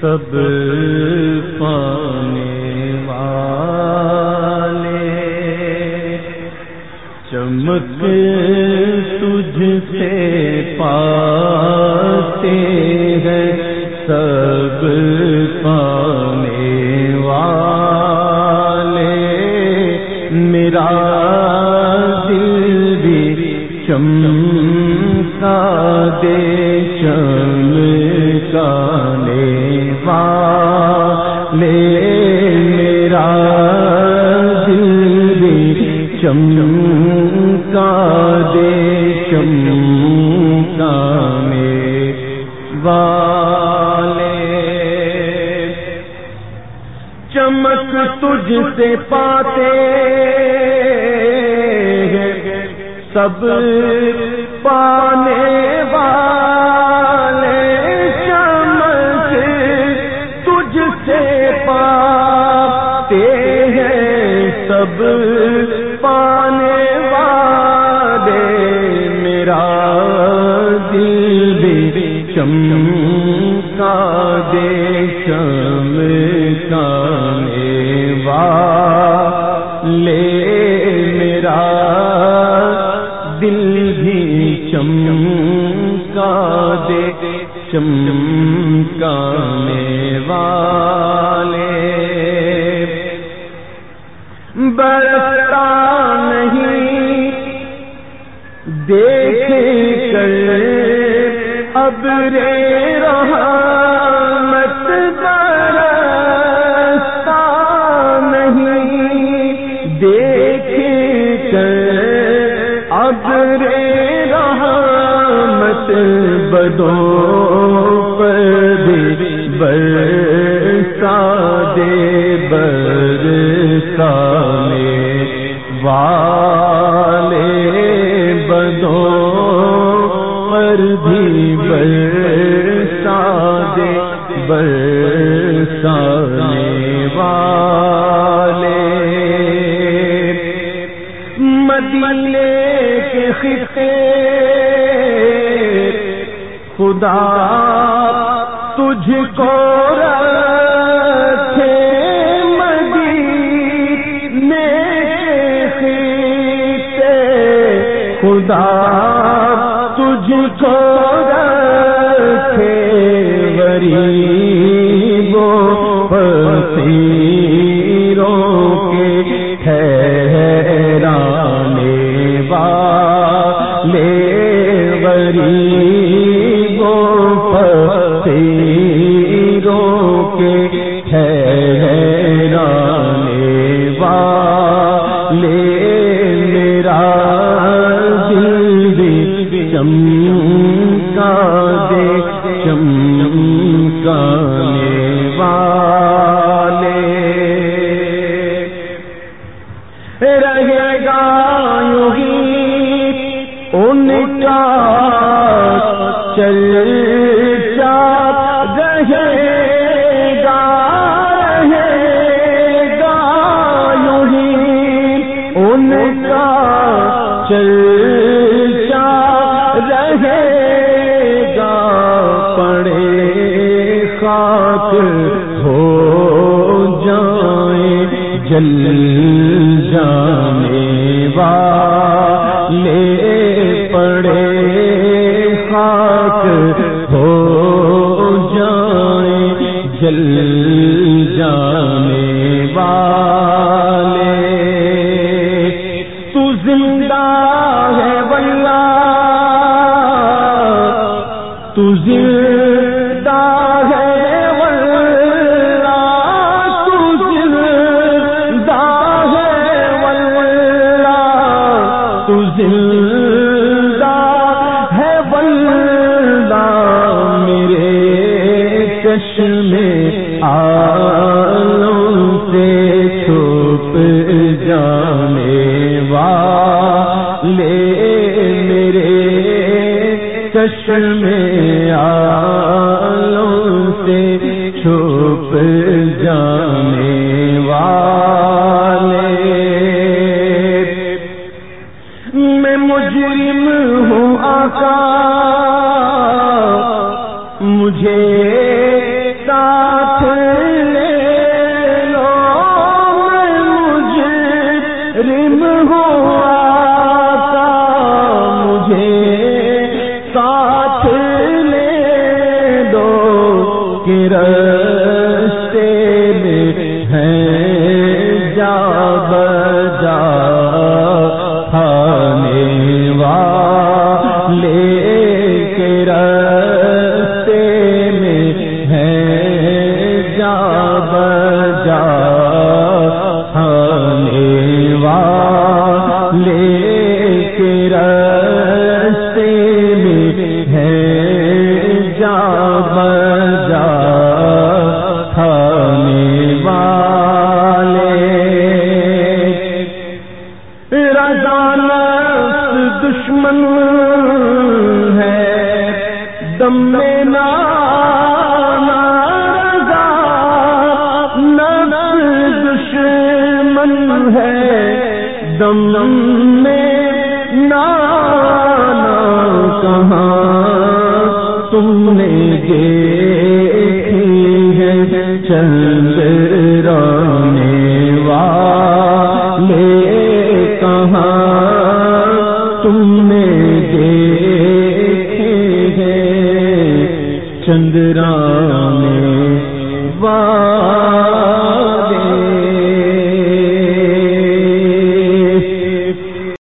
سب پانے والے چمک تجھ سے پا میرا دل بھی چمکا دے چمکانے والے۔ چمک تجھ سے پاتے سب پانے والے۔ سب پانے والے میرا دل بھی چمکا دے، چمکانے والے میرا دل بھی چمکا دے، چمکانے برتا نہیں۔ دیکھ کر اب برسا دے برسانے والے۔ مدینے کے خطے، خدا تجھ کو رکھے۔ مدینے کے خطے، خدا تجھ کو رہے گا رہے گا یوں ہی ان کا چل رہے گا پڑے خاک ہو جائیں، جل جانے والے۔ زندہ ہے واللہ تو زندہ ہے واللہ تو زندہ ہے واللہ تو زندہ ہے واللہ میرے چشمے میں آلوں سے چھپ جانے والے۔ میں مجرم ہوں آقا مجھے کے رستے میں ہیں جا بجا کھانے والے کے رستے میں ہیں جا بجا کھانے والے دشمن ہے۔ دم میں نانا رضا دشمن ہے۔ دم میں نانا کہاں تم نے دیکھی چندرا